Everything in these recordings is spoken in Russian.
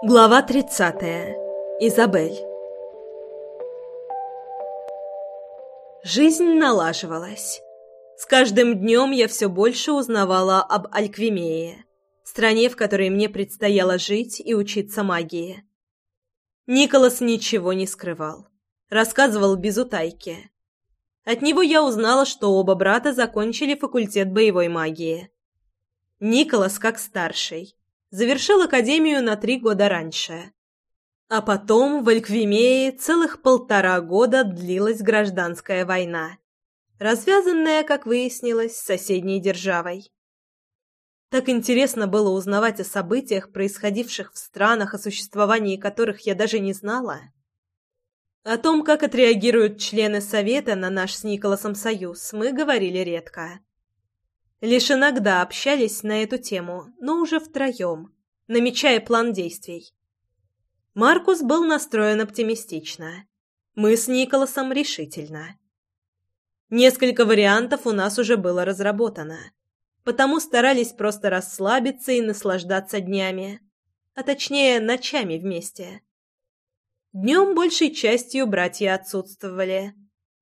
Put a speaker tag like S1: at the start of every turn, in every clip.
S1: Глава 30. Изабель. Жизнь налаживалась. С каждым днем я все больше узнавала об Альквимее, стране, в которой мне предстояло жить и учиться магии. Николас ничего не скрывал. Рассказывал без утайки. От него я узнала, что оба брата закончили факультет боевой магии. Николас как старший, завершил академию на три года раньше. А потом в Эльквимее целых полтора года длилась гражданская война, развязанная, как выяснилось, соседней державой. Так интересно было узнавать о событиях, происходивших в странах, о существовании которых я даже не знала. О том, как отреагируют члены Совета на наш с Николасом союз, мы говорили редко. Лишь иногда общались на эту тему, но уже втроем, намечая план действий. Маркус был настроен оптимистично. Мы с Николасом решительно. Несколько вариантов у нас уже было разработано, потому старались просто расслабиться и наслаждаться днями, а точнее ночами вместе. Днем большей частью братья отсутствовали,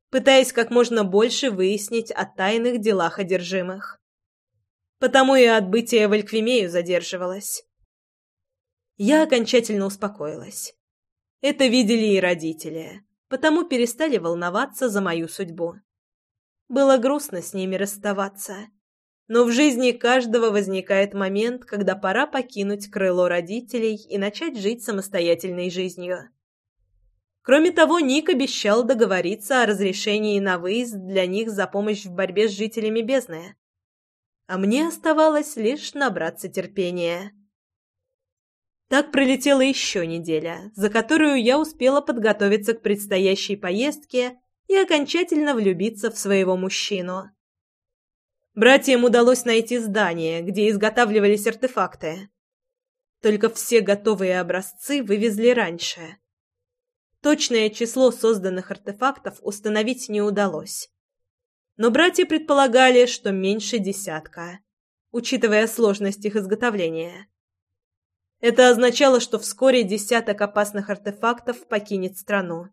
S1: пытаясь как можно больше выяснить о тайных делах одержимых потому и отбытие в Эльквимею задерживалось. Я окончательно успокоилась. Это видели и родители, потому перестали волноваться за мою судьбу. Было грустно с ними расставаться, но в жизни каждого возникает момент, когда пора покинуть крыло родителей и начать жить самостоятельной жизнью. Кроме того, Ник обещал договориться о разрешении на выезд для них за помощь в борьбе с жителями бездны а мне оставалось лишь набраться терпения. Так пролетела еще неделя, за которую я успела подготовиться к предстоящей поездке и окончательно влюбиться в своего мужчину. Братьям удалось найти здание, где изготавливались артефакты. Только все готовые образцы вывезли раньше. Точное число созданных артефактов установить не удалось но братья предполагали, что меньше десятка, учитывая сложность их изготовления. Это означало, что вскоре десяток опасных артефактов покинет страну.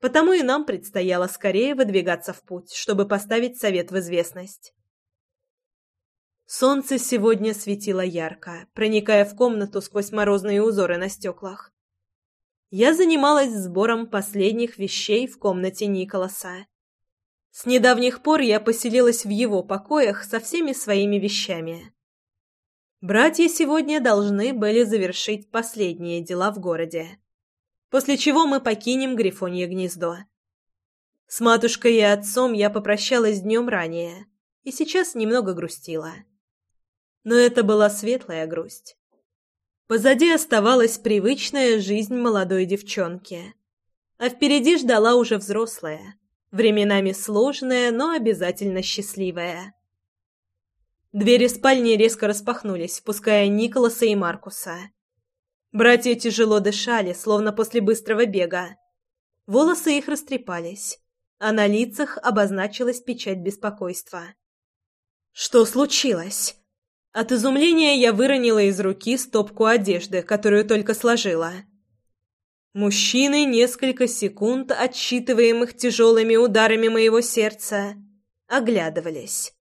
S1: Потому и нам предстояло скорее выдвигаться в путь, чтобы поставить совет в известность. Солнце сегодня светило ярко, проникая в комнату сквозь морозные узоры на стеклах. Я занималась сбором последних вещей в комнате Николаса с недавних пор я поселилась в его покоях со всеми своими вещами. Братья сегодня должны были завершить последние дела в городе, после чего мы покинем Грифонье гнездо. С матушкой и отцом я попрощалась днем ранее и сейчас немного грустила. Но это была светлая грусть. Позади оставалась привычная жизнь молодой девчонки, а впереди ждала уже взрослая, временами сложная, но обязательно счастливая. Двери спальни резко распахнулись, впуская Николаса и Маркуса. Братья тяжело дышали, словно после быстрого бега. Волосы их растрепались, а на лицах обозначилась печать беспокойства. «Что случилось?» От изумления я выронила из руки стопку одежды, которую только сложила. Мужчины несколько секунд, отсчитываемых тяжелыми ударами моего сердца, оглядывались,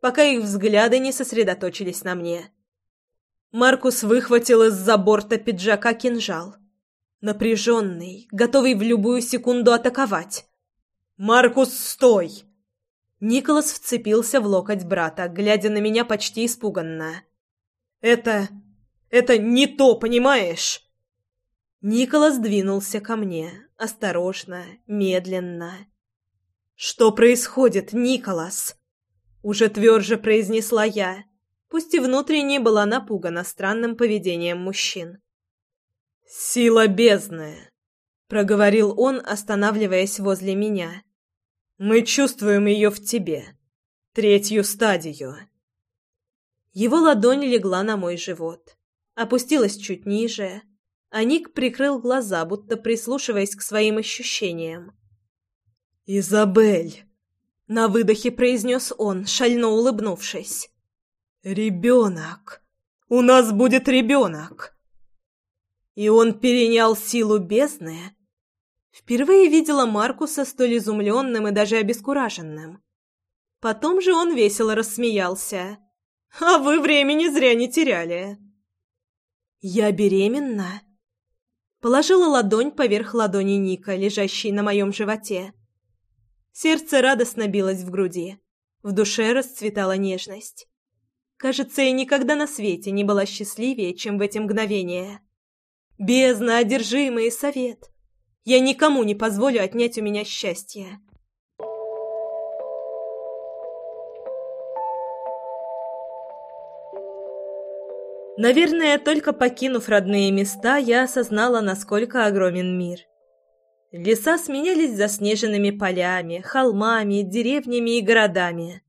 S1: пока их взгляды не сосредоточились на мне. Маркус выхватил из-за борта пиджака кинжал. Напряженный, готовый в любую секунду атаковать. «Маркус, стой!» Николас вцепился в локоть брата, глядя на меня почти испуганно. «Это... это не то, понимаешь?» Николас двинулся ко мне, осторожно, медленно. «Что происходит, Николас?» Уже тверже произнесла я, пусть и внутренне была напугана странным поведением мужчин. «Сила бездны!» — проговорил он, останавливаясь возле меня. «Мы чувствуем ее в тебе. Третью стадию». Его ладонь легла на мой живот, опустилась чуть ниже, — а Ник прикрыл глаза, будто прислушиваясь к своим ощущениям. «Изабель!» — на выдохе произнес он, шально улыбнувшись. «Ребенок! У нас будет ребенок!» И он перенял силу бездны? Впервые видела Маркуса столь изумленным и даже обескураженным. Потом же он весело рассмеялся. «А вы времени зря не теряли». «Я беременна?» Положила ладонь поверх ладони Ника, лежащей на моем животе. Сердце радостно билось в груди. В душе расцветала нежность. Кажется, я никогда на свете не была счастливее, чем в эти мгновения. Бездна, одержимый совет. Я никому не позволю отнять у меня счастье. Наверное, только покинув родные места, я осознала, насколько огромен мир. Леса сменялись заснеженными полями, холмами, деревнями и городами.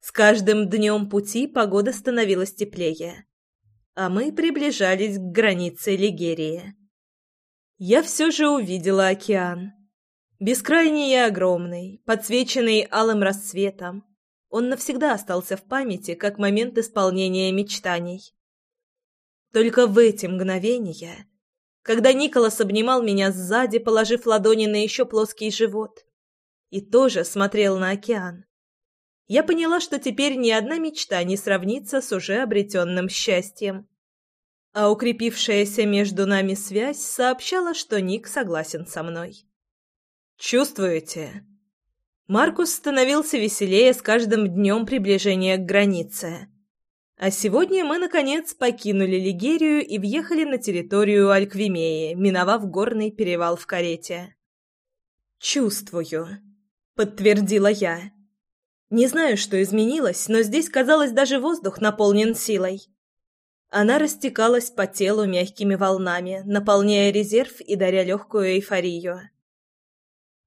S1: С каждым днем пути погода становилась теплее, а мы приближались к границе Лигерии. Я все же увидела океан. Бескрайний и огромный, подсвеченный алым рассветом. Он навсегда остался в памяти, как момент исполнения мечтаний. Только в эти мгновения, когда Николас обнимал меня сзади, положив ладони на еще плоский живот, и тоже смотрел на океан, я поняла, что теперь ни одна мечта не сравнится с уже обретенным счастьем. А укрепившаяся между нами связь сообщала, что Ник согласен со мной. «Чувствуете?» Маркус становился веселее с каждым днем приближения к границе. А сегодня мы, наконец, покинули Лигерию и въехали на территорию Альквимеи, миновав горный перевал в карете. «Чувствую», — подтвердила я. Не знаю, что изменилось, но здесь, казалось, даже воздух наполнен силой. Она растекалась по телу мягкими волнами, наполняя резерв и даря легкую эйфорию.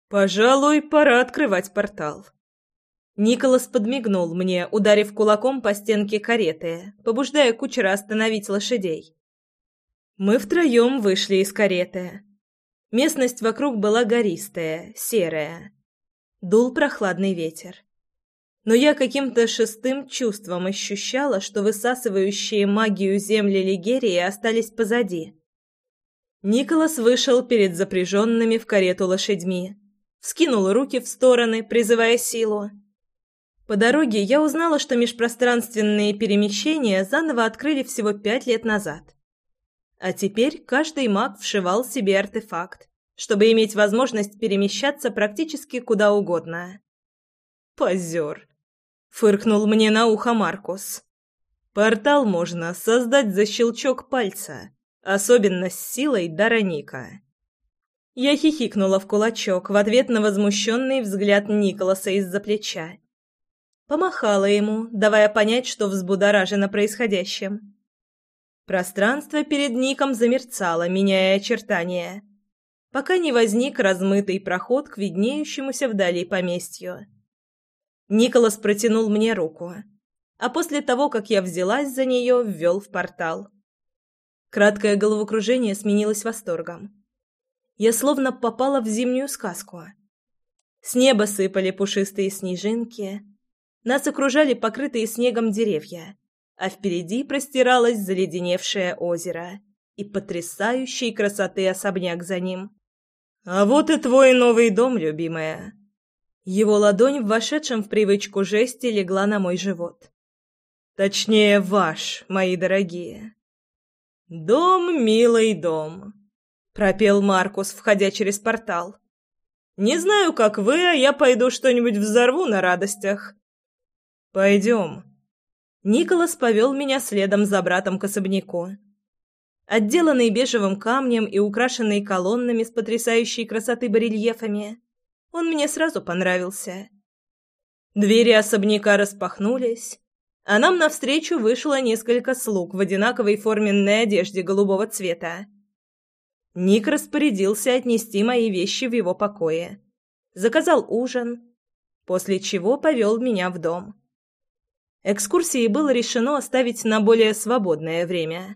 S1: «Пожалуй, пора открывать портал», Николас подмигнул мне, ударив кулаком по стенке кареты, побуждая кучера остановить лошадей. Мы втроем вышли из кареты. Местность вокруг была гористая, серая. Дул прохладный ветер. Но я каким-то шестым чувством ощущала, что высасывающие магию земли Лигерии остались позади. Николас вышел перед запряженными в карету лошадьми, вскинул руки в стороны, призывая силу. По дороге я узнала, что межпространственные перемещения заново открыли всего пять лет назад. А теперь каждый маг вшивал себе артефакт, чтобы иметь возможность перемещаться практически куда угодно. «Позер!» — фыркнул мне на ухо Маркус. «Портал можно создать за щелчок пальца, особенно с силой Дароника». Я хихикнула в кулачок в ответ на возмущенный взгляд Николаса из-за плеча Помахала ему, давая понять, что взбудоражена происходящим. Пространство перед Ником замерцало, меняя очертания, пока не возник размытый проход к виднеющемуся вдали поместью. Николас протянул мне руку, а после того, как я взялась за нее, ввел в портал. Краткое головокружение сменилось восторгом. Я словно попала в зимнюю сказку. С неба сыпали пушистые снежинки — нас окружали покрытые снегом деревья, а впереди простиралось заледеневшее озеро и потрясающей красоты особняк за ним. «А вот и твой новый дом, любимая!» Его ладонь в вошедшем в привычку жесте легла на мой живот. «Точнее, ваш, мои дорогие!» «Дом, милый дом!» — пропел Маркус, входя через портал. «Не знаю, как вы, а я пойду что-нибудь взорву на радостях. «Пойдем». Николас повел меня следом за братом к особняку. Отделанный бежевым камнем и украшенный колоннами с потрясающей красоты барельефами, он мне сразу понравился. Двери особняка распахнулись, а нам навстречу вышло несколько слуг в одинаковой форменной одежде голубого цвета. Ник распорядился отнести мои вещи в его покое. Заказал ужин, после чего повел меня в дом. Экскурсии было решено оставить на более свободное время.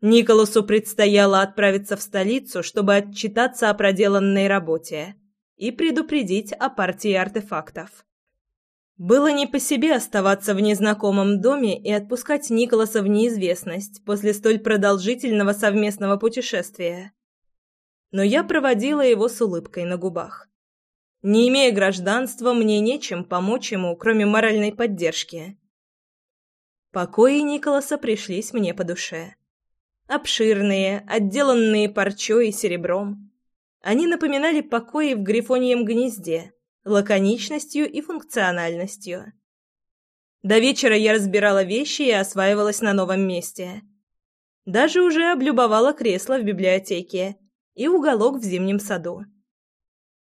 S1: Николасу предстояло отправиться в столицу, чтобы отчитаться о проделанной работе и предупредить о партии артефактов. Было не по себе оставаться в незнакомом доме и отпускать Николаса в неизвестность после столь продолжительного совместного путешествия. Но я проводила его с улыбкой на губах. Не имея гражданства, мне нечем помочь ему, кроме моральной поддержки. Покои Николаса пришлись мне по душе. Обширные, отделанные парчой и серебром. Они напоминали покои в грифоньем гнезде, лаконичностью и функциональностью. До вечера я разбирала вещи и осваивалась на новом месте. Даже уже облюбовала кресло в библиотеке и уголок в зимнем саду.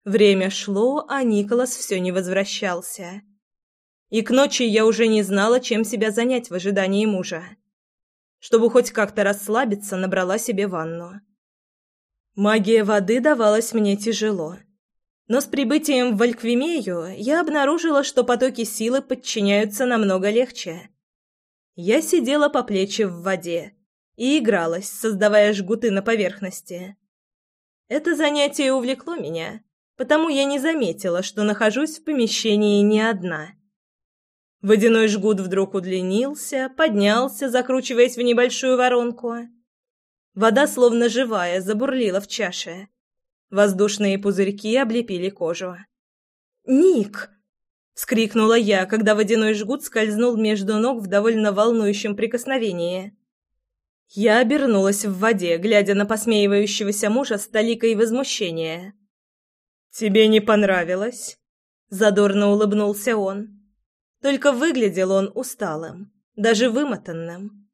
S1: Время шло, а Николас все не возвращался и к ночи я уже не знала, чем себя занять в ожидании мужа. Чтобы хоть как-то расслабиться, набрала себе ванну. Магия воды давалась мне тяжело. Но с прибытием в Альквимею я обнаружила, что потоки силы подчиняются намного легче. Я сидела по плечи в воде и игралась, создавая жгуты на поверхности. Это занятие увлекло меня, потому я не заметила, что нахожусь в помещении не одна — Водяной жгут вдруг удлинился, поднялся, закручиваясь в небольшую воронку. Вода, словно живая, забурлила в чаше. Воздушные пузырьки облепили кожу. «Ник!» — скрикнула я, когда водяной жгут скользнул между ног в довольно волнующем прикосновении. Я обернулась в воде, глядя на посмеивающегося мужа с толикой возмущения. «Тебе не понравилось?» — задорно улыбнулся он. Только выглядел он усталым, даже вымотанным.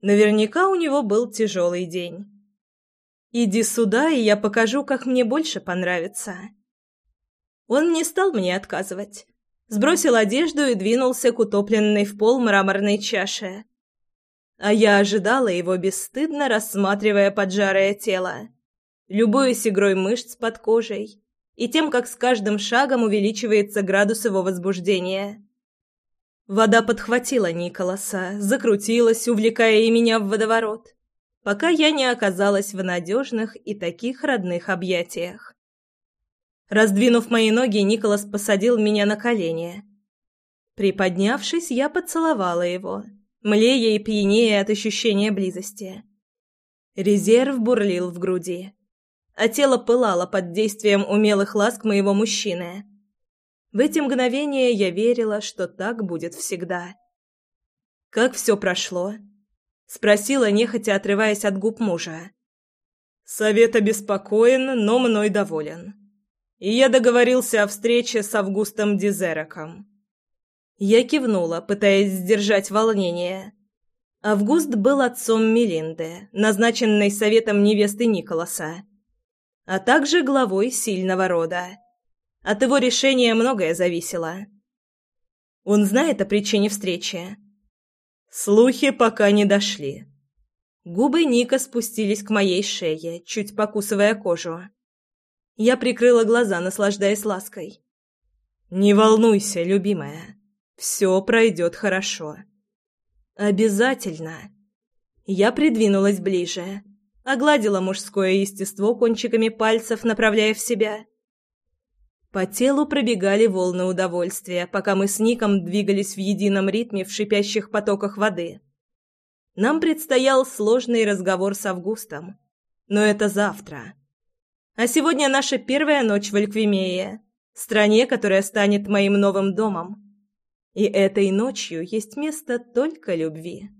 S1: Наверняка у него был тяжелый день. «Иди сюда, и я покажу, как мне больше понравится». Он не стал мне отказывать. Сбросил одежду и двинулся к утопленной в пол мраморной чаше. А я ожидала его бесстыдно, рассматривая поджарое тело, любуясь игрой мышц под кожей и тем, как с каждым шагом увеличивается градус его возбуждения. Вода подхватила Николаса, закрутилась, увлекая и меня в водоворот, пока я не оказалась в надежных и таких родных объятиях. Раздвинув мои ноги, Николас посадил меня на колени. Приподнявшись, я поцеловала его, млея и пьянее от ощущения близости. Резерв бурлил в груди, а тело пылало под действием умелых ласк моего мужчины – в эти мгновения я верила, что так будет всегда. «Как все прошло?» — спросила, нехотя отрываясь от губ мужа. «Совет обеспокоен, но мной доволен. И я договорился о встрече с Августом Дизераком». Я кивнула, пытаясь сдержать волнение. Август был отцом Мелинды, назначенной советом невесты Николаса, а также главой сильного рода. От его решения многое зависело. Он знает о причине встречи. Слухи пока не дошли. Губы Ника спустились к моей шее, чуть покусывая кожу. Я прикрыла глаза, наслаждаясь лаской. «Не волнуйся, любимая. Все пройдет хорошо». «Обязательно». Я придвинулась ближе, огладила мужское естество кончиками пальцев, направляя в себя – по телу пробегали волны удовольствия, пока мы с Ником двигались в едином ритме в шипящих потоках воды. Нам предстоял сложный разговор с Августом. Но это завтра. А сегодня наша первая ночь в Эльквимее, стране, которая станет моим новым домом. И этой ночью есть место только любви.